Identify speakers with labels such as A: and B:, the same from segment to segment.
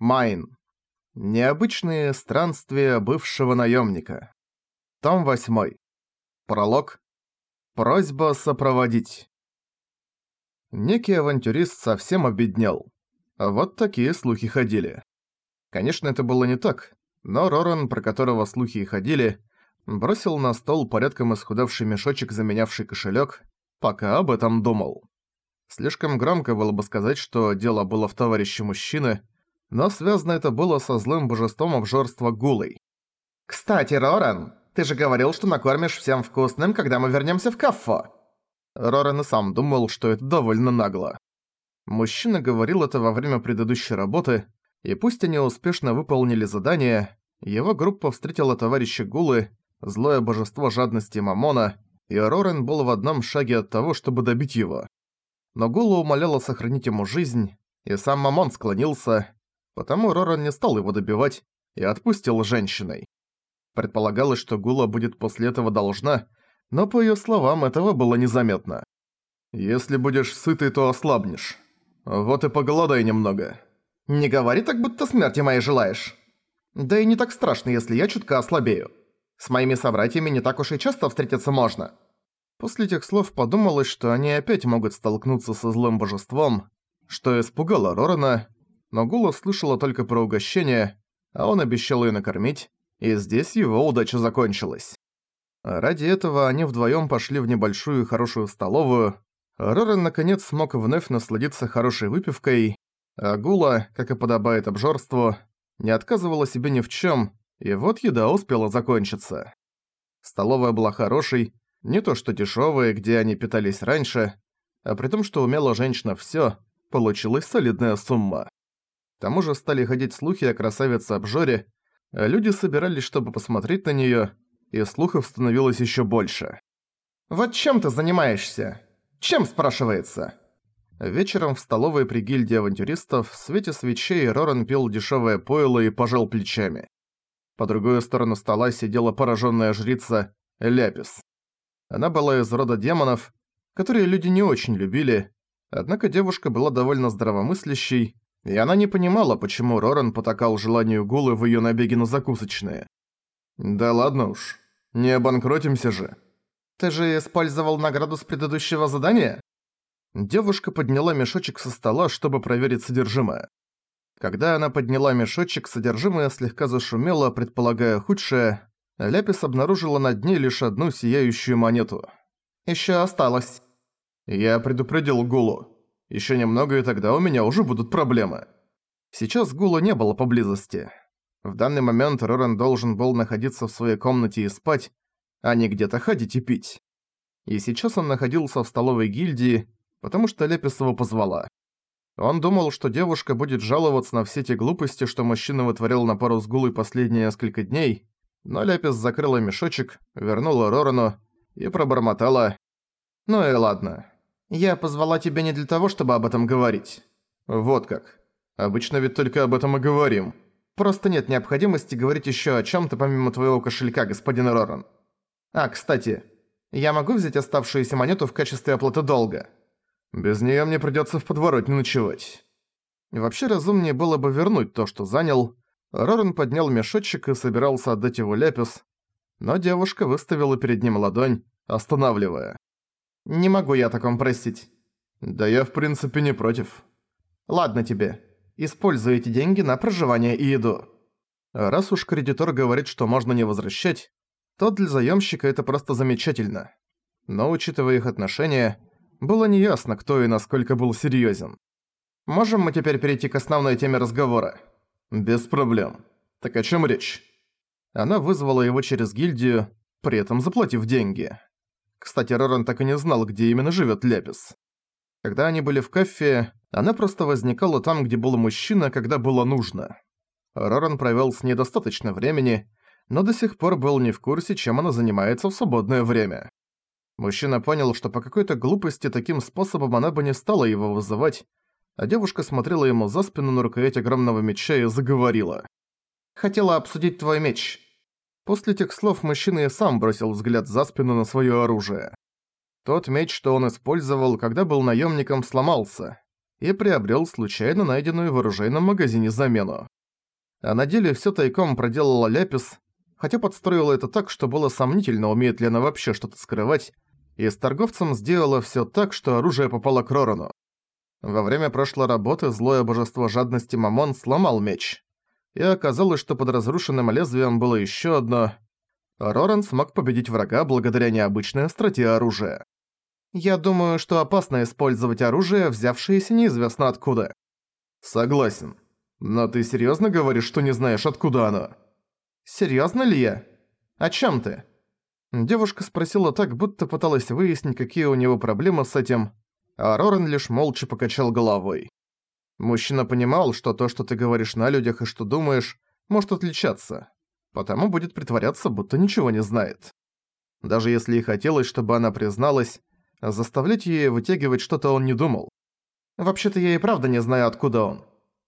A: Майн. Необычные странствия бывшего наемника. Том 8. Пролог. Просьба сопроводить. Некий авантюрист совсем обеднел. Вот такие слухи ходили. Конечно, это было не так, но Роран, про которого слухи и ходили, бросил на стол порядком исхудавший мешочек, заменявший кошелек, пока об этом думал. Слишком громко было бы сказать, что дело было в товарище мужчины, но связано это было со злым божеством обжорства Гулой.
B: «Кстати, Роран, ты же говорил, что накормишь всем вкусным, когда мы вернемся в кафе!»
A: Роран и сам думал, что это довольно нагло. Мужчина говорил это во время предыдущей работы, и пусть они успешно выполнили задание, его группа встретила товарища Гулы, злое божество жадности Мамона, и Рорен был в одном шаге от того, чтобы добить его. Но Гула умоляла сохранить ему жизнь, и сам Мамон склонился, потому Роран не стал его добивать и отпустил женщиной. Предполагалось, что Гула будет после этого должна, но по её словам этого было незаметно. «Если будешь сытый, то ослабнешь. Вот и поголодай немного».
B: «Не говори так, будто смерти моей желаешь. Да и не так страшно, если я чутка ослабею. С моими собратьями не так уж и часто встретиться можно».
A: После этих слов подумалось, что они опять могут столкнуться со злым божеством, что испугало Рорана, но Гула слышала только про угощение, а он обещал её накормить, и здесь его удача закончилась. Ради этого они вдвоем пошли в небольшую хорошую столовую. Рорен наконец смог вновь насладиться хорошей выпивкой, а Гула, как и подобает обжорству, не отказывала себе ни в чем, и вот еда успела закончиться. Столовая была хорошей, не то что дешевая, где они питались раньше, а при том, что умела женщина все, получилась солидная сумма. Тому же стали ходить слухи о красавице-обжоре, люди собирались, чтобы посмотреть на неё, и слухов становилось ещё больше.
B: «Вот чем ты занимаешься? Чем, спрашивается?»
A: Вечером в столовой при гильдии авантюристов в свете свечей Роран пил дешёвое пойло и пожал плечами. По другую сторону стола сидела поражённая жрица Ляпис. Она была из рода демонов, которые люди не очень любили, однако девушка была довольно здравомыслящей, и она не понимала, почему Роран потакал желанию Гулы в её набеге на закусочные. «Да ладно уж, не обанкротимся же».
B: «Ты же использовал награду с предыдущего задания?»
A: Девушка подняла мешочек со стола, чтобы проверить содержимое. Когда она подняла мешочек, содержимое слегка зашумело, предполагая худшее. Ляпис обнаружила на дне лишь одну сияющую монету.
B: «Ещё осталось».
A: Я предупредил Гулу. Ещё немного, и тогда у меня уже будут проблемы. Сейчас Гула не было поблизости. В данный момент Рорен должен был находиться в своей комнате и спать, а не где-то ходить и пить. И сейчас он находился в столовой гильдии, потому что Лепис его позвала. Он думал, что девушка будет жаловаться на все те глупости, что мужчина вытворял на пару с Гулой последние несколько дней, но Лепис закрыла мешочек, вернула Рорану и пробормотала «Ну и ладно, я позвала тебя не для того, чтобы об этом говорить. Вот как. Обычно ведь только об этом и говорим. Просто нет необходимости говорить ещё о чём-то помимо твоего кошелька, господин Роран. А, кстати, я могу взять оставшуюся монету в качестве оплаты долга? Без неё мне придётся в подворотне ночевать. Вообще разумнее было бы вернуть то, что занял. Роран поднял мешочек и собирался отдать его Ляпис, но девушка выставила перед ним ладонь, останавливая. Не могу я о таком просить. Да я в принципе не против. Ладно тебе. Используй эти деньги на проживание и еду. Раз уж кредитор говорит, что можно не возвращать, то для заёмщика это просто замечательно. Но учитывая их отношения, было неясно, кто и насколько был серьёзен. Можем мы теперь перейти к основной теме разговора? Без проблем. Так о чём речь? Она вызвала его через гильдию, при этом заплатив деньги. Кстати, Роран так и не знал, где именно живет Ляпис. Когда они были в кафе, она просто возникала там, где был мужчина, когда было нужно. Роран провел с ней достаточно времени, но до сих пор был не в курсе, чем она занимается в свободное время. Мужчина понял, что по какой-то глупости таким способом она бы не стала его вызывать, а девушка смотрела ему за спину на рукоять огромного меча и заговорила. «Хотела обсудить твой меч. После этих слов мужчина и сам бросил взгляд за спину на своё оружие. Тот меч, что он использовал, когда был наёмником, сломался. и приобрел случайно найденную в оружейном магазине замену. А на деле всё тайком проделала Ляпис, хотя подстроила это так, что было сомнительно, умеет ли она вообще что-то скрывать, и с торговцем сделала всё так, что оружие попало к Рорану. Во время прошлой работы злое божество жадности Мамон сломал меч. И оказалось, что под разрушенным лезвием было ещё одно. Роран смог победить врага благодаря необычной остроте оружия. Я думаю, что опасно использовать оружие, взявшееся неизвестно откуда. Согласен. Но ты серьёзно говоришь, что не знаешь, откуда оно? Серьёзно ли я? О чём ты? Девушка спросила так, будто пыталась выяснить, какие у него проблемы с этим, а Рорен лишь молча покачал головой. Мужчина понимал, что то, что ты говоришь на людях и что думаешь, может отличаться, потому будет притворяться, будто ничего не знает. Даже если и хотелось, чтобы она призналась, заставлять её вытягивать что-то он не думал. Вообще-то я и правда не знаю, откуда он.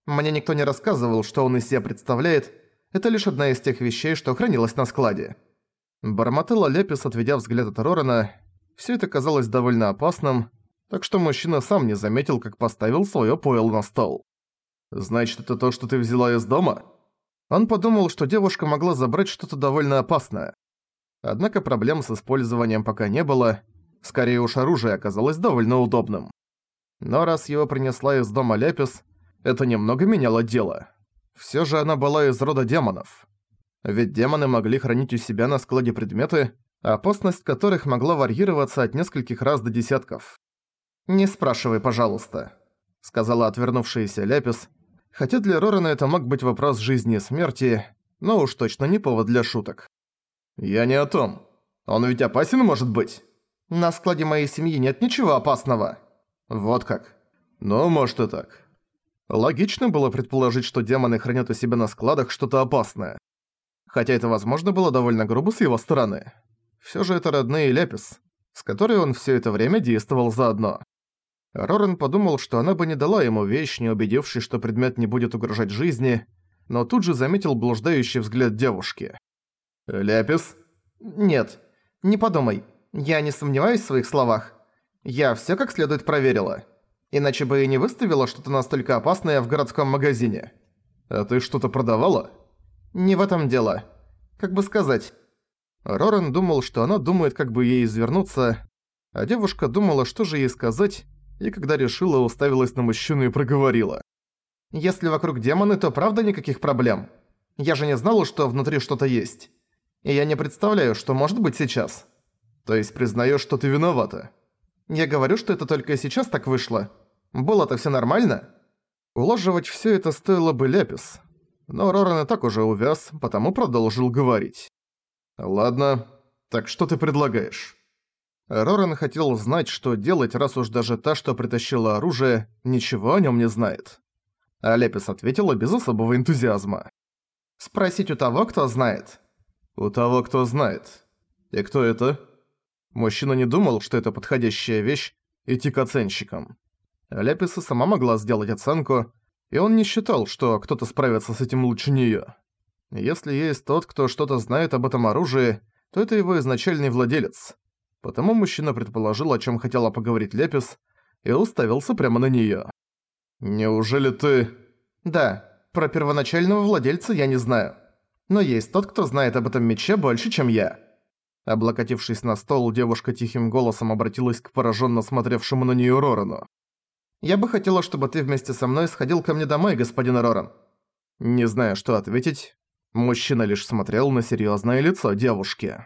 A: Мне никто не рассказывал, что он из себя представляет, это лишь одна из тех вещей, что хранилась на складе. Бормотала Лепис, отведя взгляд от Рорана. Всё это казалось довольно опасным, так что мужчина сам не заметил, как поставил своё пойл на стол. «Значит, это то, что ты взяла из дома?» Он подумал, что девушка могла забрать что-то довольно опасное. Однако проблем с использованием пока не было, скорее уж оружие оказалось довольно удобным. Но раз его принесла из дома Лепис, это немного меняло дело. Всё же она была из рода демонов. Ведь демоны могли хранить у себя на складе предметы, опасность которых могла варьироваться от нескольких раз до десятков. «Не спрашивай, пожалуйста», — сказала отвернувшаяся Ляпис, хотя для Рорана это мог быть вопрос жизни и смерти, но уж точно не повод для шуток. «Я не о том. Он ведь опасен может быть?» «На складе моей семьи нет ничего опасного». «Вот как. Ну, может и так». Логично было предположить, что демоны хранят у себя на складах что-то опасное. Хотя это, возможно, было довольно грубо с его стороны. Всё же это родные Ляпис, с которой он всё это время действовал заодно. Рорен подумал, что она бы не дала ему вещь, не убедившись, что предмет не будет угрожать жизни, но тут же заметил блуждающий взгляд девушки. «Ляпис?» «Нет, не подумай. Я не сомневаюсь в своих словах. Я всё как следует проверила. Иначе бы и не выставила что-то настолько опасное в городском магазине». «А ты что-то продавала?» «Не в этом дело. Как бы сказать...» Рорен думал, что она думает, как бы ей извернуться, а девушка думала, что же ей сказать, и когда решила, уставилась на мужчину и проговорила. «Если вокруг демоны, то правда никаких проблем? Я же не знала, что внутри что-то есть. И я не представляю, что может быть сейчас. То есть признаешь, что ты виновата? Я говорю, что это только сейчас так вышло. Было-то все нормально?» Уложивать все это стоило бы Ляпис. Но Роран и так уже увяз, потому продолжил говорить. «Ладно, так что ты предлагаешь?» Роран хотел знать, что делать, раз уж даже та, что притащила оружие, ничего о нем не знает. А Лепис ответила без особого энтузиазма. «Спросить у того, кто знает». «У того, кто знает. И кто это?» Мужчина не думал, что это подходящая вещь, идти к оценщикам. Леписа сама могла сделать оценку, и он не считал, что кто-то справится с этим лучше неё. Если есть тот, кто что-то знает об этом оружии, то это его изначальный владелец. Потому мужчина предположил, о чем хотела поговорить Лепис, и уставился прямо на неё. «Неужели ты...» «Да, про первоначального владельца я не знаю. Но есть тот, кто знает об этом мече больше, чем я». Облокотившись на стол, девушка тихим голосом обратилась к пораженно смотревшему на неё Рорану. «Я бы хотела, чтобы ты вместе со мной сходил ко мне домой, господин Роран». Не зная, что ответить, мужчина лишь смотрел на серьёзное лицо девушки.